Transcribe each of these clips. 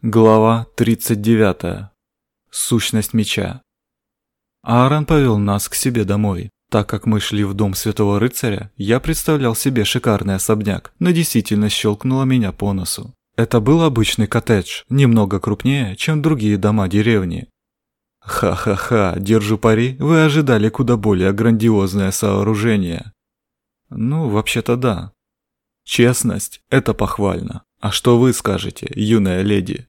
Глава 39. Сущность меча. Аарон повел нас к себе домой. Так как мы шли в дом святого рыцаря, я представлял себе шикарный особняк, но действительно щелкнуло меня по носу. Это был обычный коттедж, немного крупнее, чем другие дома деревни. Ха-ха-ха, держу пари, вы ожидали куда более грандиозное сооружение. Ну, вообще-то да. Честность – это похвально. А что вы скажете, юная леди?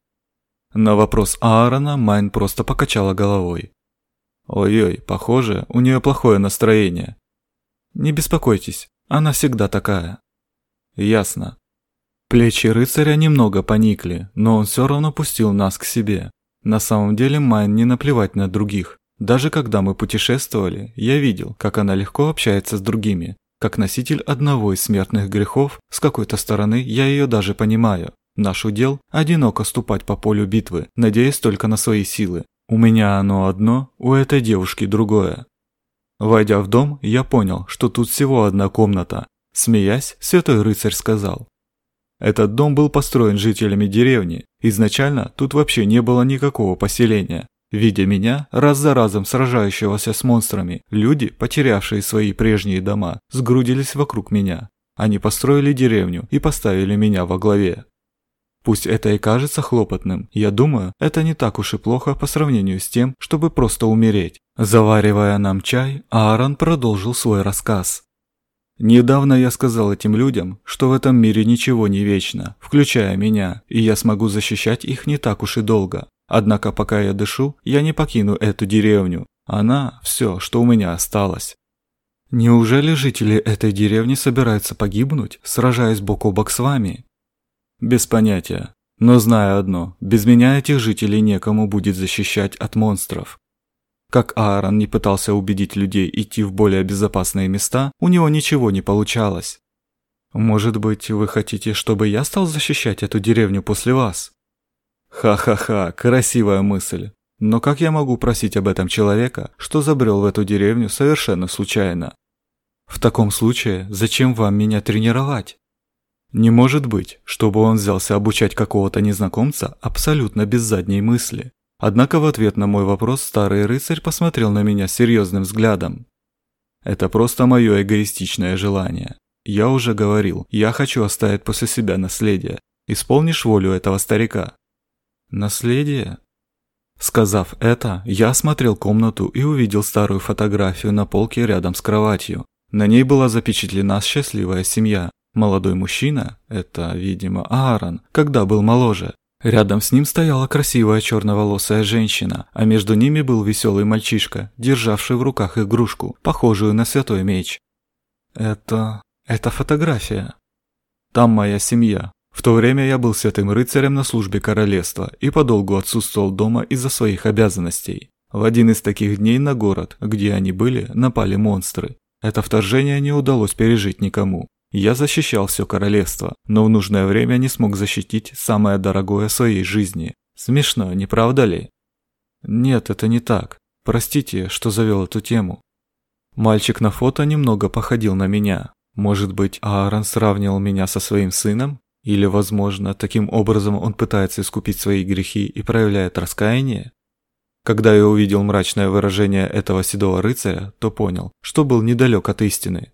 На вопрос Аарона Майн просто покачала головой. Ой-ой, похоже, у нее плохое настроение. Не беспокойтесь, она всегда такая. Ясно. Плечи рыцаря немного поникли, но он все равно пустил нас к себе. На самом деле Майн не наплевать на других. Даже когда мы путешествовали, я видел, как она легко общается с другими. Как носитель одного из смертных грехов, с какой-то стороны я ее даже понимаю. Наш удел – одиноко ступать по полю битвы, надеясь только на свои силы. У меня оно одно, у этой девушки другое. Войдя в дом, я понял, что тут всего одна комната. Смеясь, святой рыцарь сказал. Этот дом был построен жителями деревни. Изначально тут вообще не было никакого поселения. Видя меня, раз за разом сражающегося с монстрами, люди, потерявшие свои прежние дома, сгрудились вокруг меня. Они построили деревню и поставили меня во главе. Пусть это и кажется хлопотным, я думаю, это не так уж и плохо по сравнению с тем, чтобы просто умереть. Заваривая нам чай, Аарон продолжил свой рассказ. Недавно я сказал этим людям, что в этом мире ничего не вечно, включая меня, и я смогу защищать их не так уж и долго. Однако пока я дышу, я не покину эту деревню. Она – все, что у меня осталось. Неужели жители этой деревни собираются погибнуть, сражаясь бок о бок с вами? Без понятия. Но знаю одно, без меня этих жителей некому будет защищать от монстров. Как Аарон не пытался убедить людей идти в более безопасные места, у него ничего не получалось. Может быть, вы хотите, чтобы я стал защищать эту деревню после вас? Ха-ха-ха, красивая мысль. Но как я могу просить об этом человека, что забрел в эту деревню совершенно случайно? В таком случае, зачем вам меня тренировать? Не может быть, чтобы он взялся обучать какого-то незнакомца абсолютно без задней мысли. Однако в ответ на мой вопрос старый рыцарь посмотрел на меня серьезным взглядом. Это просто мое эгоистичное желание. Я уже говорил, я хочу оставить после себя наследие. Исполнишь волю этого старика? Наследие? Сказав это, я осмотрел комнату и увидел старую фотографию на полке рядом с кроватью. На ней была запечатлена счастливая семья, Молодой мужчина, это, видимо, Аарон, когда был моложе. Рядом с ним стояла красивая черноволосая женщина, а между ними был веселый мальчишка, державший в руках игрушку, похожую на святой меч. Это... это фотография. Там моя семья. В то время я был святым рыцарем на службе королевства и подолгу отсутствовал дома из-за своих обязанностей. В один из таких дней на город, где они были, напали монстры. Это вторжение не удалось пережить никому. Я защищал все королевство, но в нужное время не смог защитить самое дорогое своей жизни. Смешно, не правда ли? Нет, это не так. Простите, что завел эту тему. Мальчик на фото немного походил на меня. Может быть, Аарон сравнивал меня со своим сыном? Или, возможно, таким образом он пытается искупить свои грехи и проявляет раскаяние? Когда я увидел мрачное выражение этого седого рыцаря, то понял, что был недалек от истины.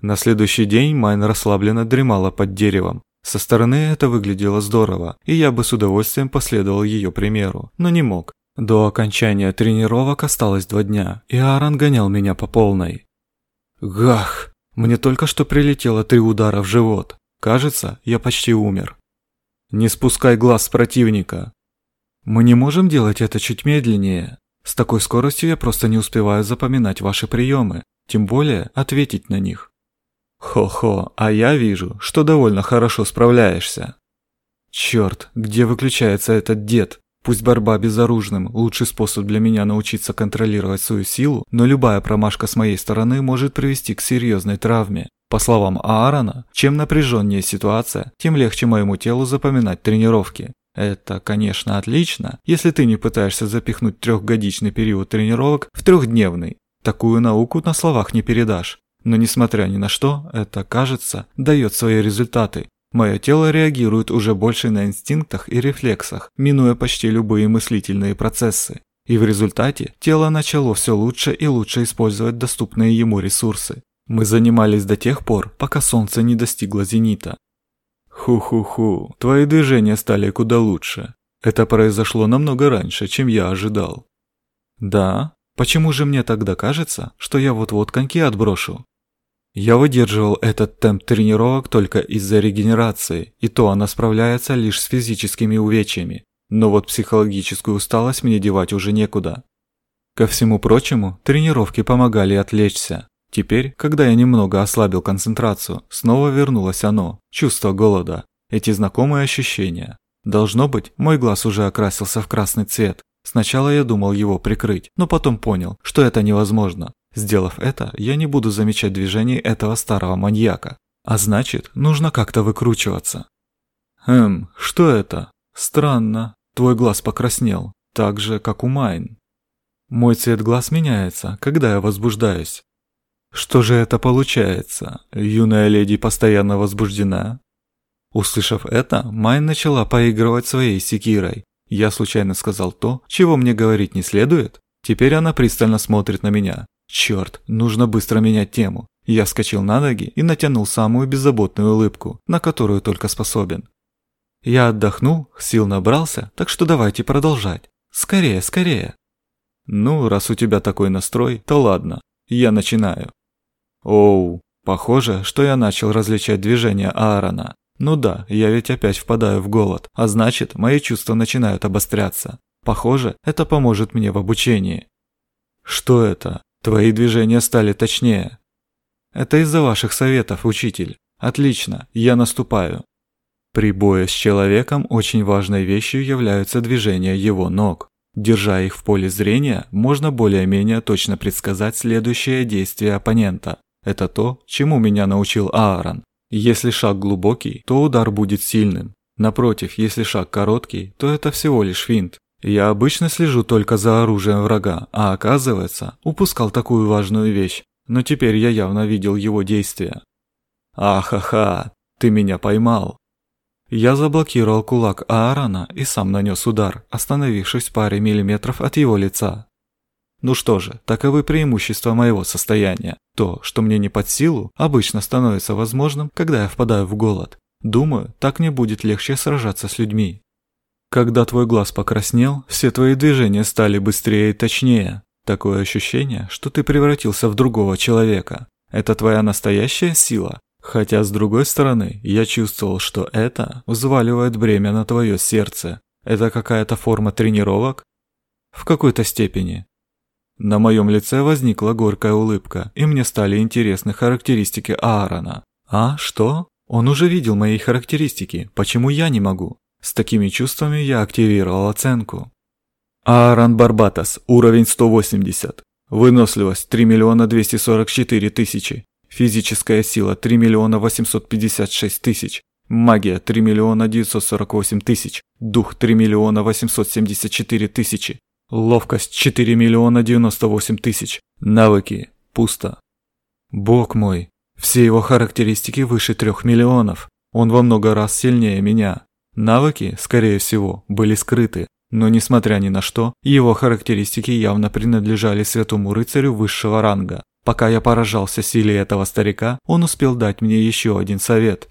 На следующий день Майн расслабленно дремала под деревом. Со стороны это выглядело здорово, и я бы с удовольствием последовал ее примеру, но не мог. До окончания тренировок осталось два дня, и Аарон гонял меня по полной. Гах! Мне только что прилетело три удара в живот. Кажется, я почти умер. Не спускай глаз с противника. Мы не можем делать это чуть медленнее. С такой скоростью я просто не успеваю запоминать ваши приемы, тем более ответить на них. Хо-хо, а я вижу, что довольно хорошо справляешься. Черт, где выключается этот дед? Пусть борьба безоружным – лучший способ для меня научиться контролировать свою силу, но любая промашка с моей стороны может привести к серьезной травме. По словам Аарона, чем напряженнее ситуация, тем легче моему телу запоминать тренировки. Это, конечно, отлично, если ты не пытаешься запихнуть трехгодичный период тренировок в трехдневный. Такую науку на словах не передашь. Но несмотря ни на что, это, кажется, дает свои результаты. Мое тело реагирует уже больше на инстинктах и рефлексах, минуя почти любые мыслительные процессы. И в результате тело начало все лучше и лучше использовать доступные ему ресурсы. Мы занимались до тех пор, пока солнце не достигло зенита. Ху-ху-ху, твои движения стали куда лучше. Это произошло намного раньше, чем я ожидал. Да? Почему же мне тогда кажется, что я вот-вот коньки отброшу? Я выдерживал этот темп тренировок только из-за регенерации, и то она справляется лишь с физическими увечьями. Но вот психологическую усталость мне девать уже некуда. Ко всему прочему, тренировки помогали отвлечься. Теперь, когда я немного ослабил концентрацию, снова вернулось оно, чувство голода, эти знакомые ощущения. Должно быть, мой глаз уже окрасился в красный цвет. Сначала я думал его прикрыть, но потом понял, что это невозможно. Сделав это, я не буду замечать движений этого старого маньяка. А значит, нужно как-то выкручиваться. Хм, что это? Странно. Твой глаз покраснел, так же, как у Майн. Мой цвет глаз меняется, когда я возбуждаюсь. Что же это получается? Юная леди постоянно возбуждена? Услышав это, Майн начала поигрывать своей секирой. Я случайно сказал то, чего мне говорить не следует? Теперь она пристально смотрит на меня. Черт, нужно быстро менять тему. Я вскочил на ноги и натянул самую беззаботную улыбку, на которую только способен. Я отдохнул, сил набрался, так что давайте продолжать. Скорее, скорее. Ну, раз у тебя такой настрой, то ладно. Я начинаю. Оу, похоже, что я начал различать движения Аарона. Ну да, я ведь опять впадаю в голод, а значит, мои чувства начинают обостряться. Похоже, это поможет мне в обучении. Что это? Твои движения стали точнее. Это из-за ваших советов, учитель. Отлично, я наступаю. При бое с человеком очень важной вещью являются движения его ног. Держа их в поле зрения, можно более-менее точно предсказать следующее действие оппонента. Это то, чему меня научил Аарон. Если шаг глубокий, то удар будет сильным. Напротив, если шаг короткий, то это всего лишь финт. Я обычно слежу только за оружием врага, а оказывается, упускал такую важную вещь. Но теперь я явно видел его действия. Ахаха, ты меня поймал. Я заблокировал кулак Аарона и сам нанес удар, остановившись в паре миллиметров от его лица. Ну что же, таковы преимущества моего состояния. То, что мне не под силу, обычно становится возможным, когда я впадаю в голод. Думаю, так мне будет легче сражаться с людьми. Когда твой глаз покраснел, все твои движения стали быстрее и точнее. Такое ощущение, что ты превратился в другого человека. Это твоя настоящая сила? Хотя, с другой стороны, я чувствовал, что это взваливает бремя на твое сердце. Это какая-то форма тренировок? В какой-то степени. На моем лице возникла горькая улыбка, и мне стали интересны характеристики Аарона. А, что? Он уже видел мои характеристики, почему я не могу? С такими чувствами я активировал оценку. Аарон Барбатос, уровень 180. Выносливость 3 миллиона 244 тысячи. Физическая сила 3 миллиона 856 тысяч. Магия 3 миллиона 948 тысяч. Дух 3 миллиона 874 тысячи. Ловкость 4 миллиона 98 тысяч. Навыки. Пусто. Бог мой. Все его характеристики выше 3 миллионов. Он во много раз сильнее меня. Навыки, скорее всего, были скрыты. Но несмотря ни на что, его характеристики явно принадлежали святому рыцарю высшего ранга. Пока я поражался силе этого старика, он успел дать мне еще один совет.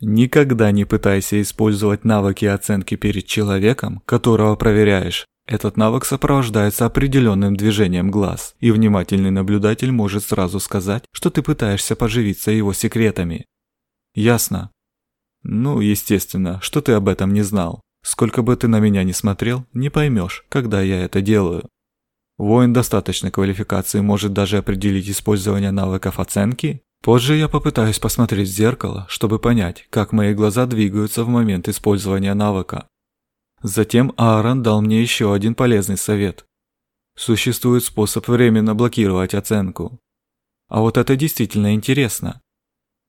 Никогда не пытайся использовать навыки оценки перед человеком, которого проверяешь. Этот навык сопровождается определенным движением глаз, и внимательный наблюдатель может сразу сказать, что ты пытаешься поживиться его секретами. Ясно? Ну, естественно, что ты об этом не знал. Сколько бы ты на меня ни смотрел, не поймешь, когда я это делаю. Воин достаточной квалификации может даже определить использование навыков оценки. Позже я попытаюсь посмотреть в зеркало, чтобы понять, как мои глаза двигаются в момент использования навыка. Затем Аарон дал мне еще один полезный совет. Существует способ временно блокировать оценку. А вот это действительно интересно.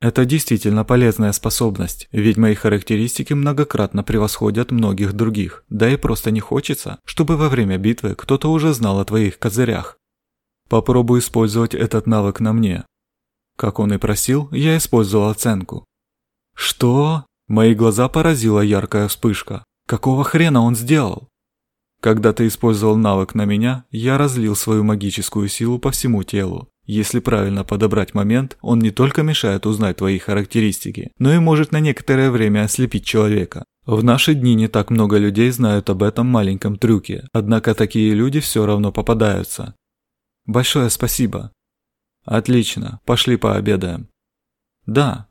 Это действительно полезная способность, ведь мои характеристики многократно превосходят многих других, да и просто не хочется, чтобы во время битвы кто-то уже знал о твоих козырях. Попробую использовать этот навык на мне. Как он и просил, я использовал оценку. Что? Мои глаза поразила яркая вспышка. Какого хрена он сделал? Когда ты использовал навык на меня, я разлил свою магическую силу по всему телу. Если правильно подобрать момент, он не только мешает узнать твои характеристики, но и может на некоторое время ослепить человека. В наши дни не так много людей знают об этом маленьком трюке, однако такие люди все равно попадаются. Большое спасибо. Отлично, пошли пообедаем. Да.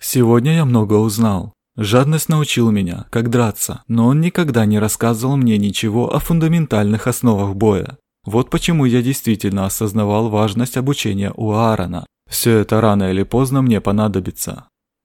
Сегодня я много узнал. Жадность научил меня, как драться, но он никогда не рассказывал мне ничего о фундаментальных основах боя. Вот почему я действительно осознавал важность обучения у Аарона. Все это рано или поздно мне понадобится.